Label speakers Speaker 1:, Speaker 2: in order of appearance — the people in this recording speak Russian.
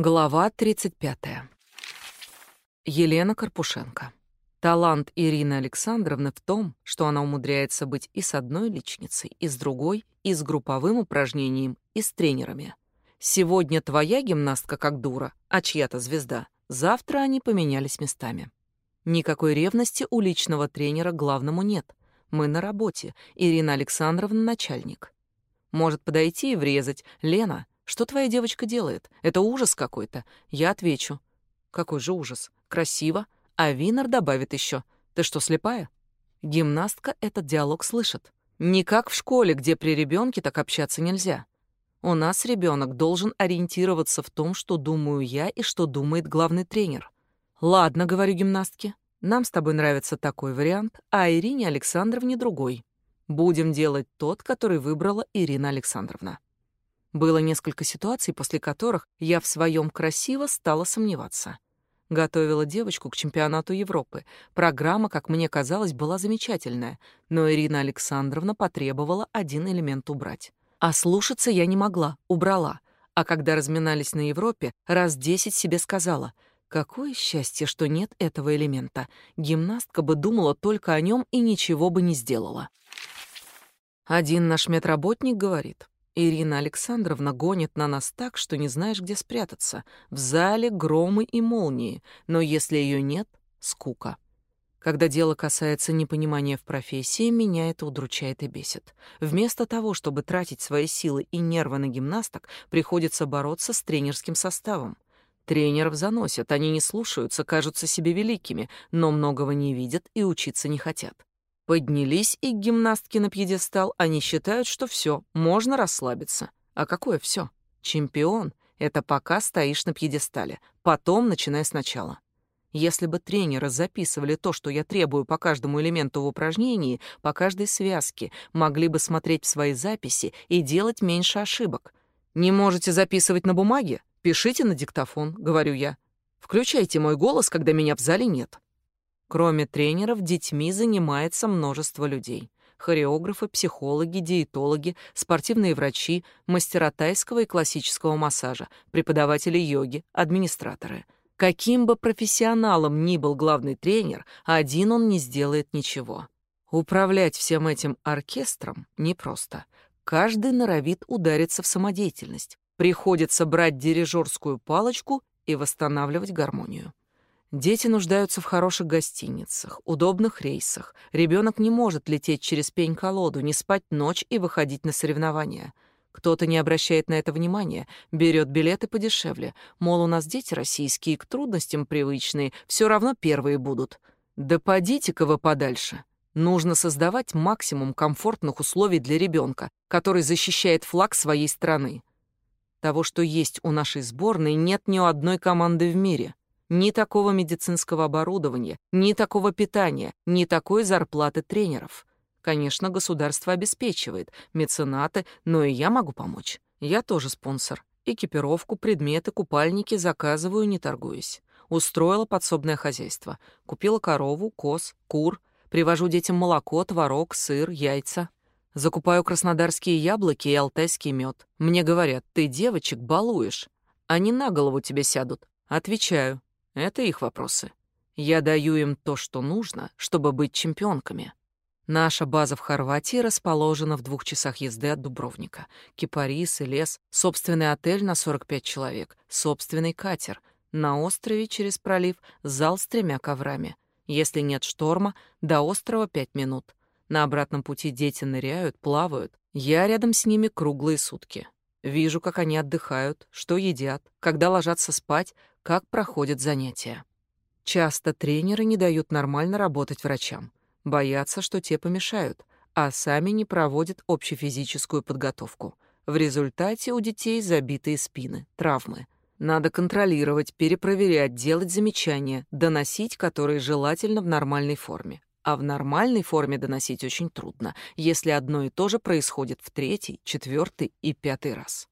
Speaker 1: Глава 35. Елена Карпушенко. Талант Ирины Александровны в том, что она умудряется быть и с одной личницей, и с другой, и с групповым упражнением, и с тренерами. Сегодня твоя гимнастка как дура, а чья-то звезда. Завтра они поменялись местами. Никакой ревности у личного тренера главному нет. Мы на работе, Ирина Александровна начальник. Может подойти и врезать. Лена, что твоя девочка делает? Это ужас какой-то. Я отвечу. Какой же ужас? Красиво. А Винер добавит еще. Ты что, слепая? Гимнастка этот диалог слышит. Не как в школе, где при ребенке так общаться нельзя. У нас ребенок должен ориентироваться в том, что думаю я и что думает главный тренер. Ладно, говорю гимнастке, нам с тобой нравится такой вариант, а Ирине Александровне другой. Будем делать тот, который выбрала Ирина Александровна. Было несколько ситуаций, после которых я в своем красиво стала сомневаться. Готовила девочку к чемпионату Европы. Программа, как мне казалось, была замечательная, но Ирина Александровна потребовала один элемент убрать. А слушаться я не могла, убрала. А когда разминались на Европе, раз десять себе сказала — Какое счастье, что нет этого элемента. Гимнастка бы думала только о нем и ничего бы не сделала. Один наш медработник говорит, Ирина Александровна гонит на нас так, что не знаешь, где спрятаться. В зале громы и молнии, но если ее нет — скука. Когда дело касается непонимания в профессии, меня это удручает и бесит. Вместо того, чтобы тратить свои силы и нервы на гимнасток, приходится бороться с тренерским составом. Тренеров заносят, они не слушаются, кажутся себе великими, но многого не видят и учиться не хотят. Поднялись и гимнастки на пьедестал, они считают, что все, можно расслабиться. А какое все? Чемпион — это пока стоишь на пьедестале, потом начиная сначала. Если бы тренеры записывали то, что я требую по каждому элементу в упражнении, по каждой связке, могли бы смотреть в свои записи и делать меньше ошибок. Не можете записывать на бумаге? Пишите на диктофон, говорю я. Включайте мой голос, когда меня в зале нет. Кроме тренеров, детьми занимается множество людей. Хореографы, психологи, диетологи, спортивные врачи, мастера тайского и классического массажа, преподаватели йоги, администраторы. Каким бы профессионалом ни был главный тренер, один он не сделает ничего. Управлять всем этим оркестром непросто. Каждый норовит удариться в самодеятельность. Приходится брать дирижерскую палочку и восстанавливать гармонию. Дети нуждаются в хороших гостиницах, удобных рейсах. Ребенок не может лететь через пень-колоду, не спать ночь и выходить на соревнования. Кто-то не обращает на это внимания, берет билеты подешевле. Мол, у нас дети российские, к трудностям привычные, все равно первые будут. Да подите-ка вы подальше. Нужно создавать максимум комфортных условий для ребенка, который защищает флаг своей страны. Того, что есть у нашей сборной, нет ни у одной команды в мире. Ни такого медицинского оборудования, ни такого питания, ни такой зарплаты тренеров. Конечно, государство обеспечивает, меценаты, но и я могу помочь. Я тоже спонсор. Экипировку, предметы, купальники заказываю, не торгуюсь. Устроила подсобное хозяйство. Купила корову, коз, кур. Привожу детям молоко, творог, сыр, яйца. Закупаю краснодарские яблоки и алтайский мед. Мне говорят, ты девочек балуешь. Они на голову тебе сядут. Отвечаю, это их вопросы. Я даю им то, что нужно, чтобы быть чемпионками. Наша база в Хорватии расположена в двух часах езды от Дубровника. Кипарис и лес, собственный отель на 45 человек, собственный катер. На острове через пролив зал с тремя коврами. Если нет шторма, до острова пять минут. На обратном пути дети ныряют, плавают. Я рядом с ними круглые сутки. Вижу, как они отдыхают, что едят, когда ложатся спать, как проходят занятия. Часто тренеры не дают нормально работать врачам, боятся, что те помешают, а сами не проводят общефизическую подготовку. В результате у детей забитые спины, травмы. Надо контролировать, перепроверять, делать замечания, доносить которые желательно в нормальной форме. А в нормальной форме доносить очень трудно, если одно и то же происходит в третий, четвертый и пятый раз.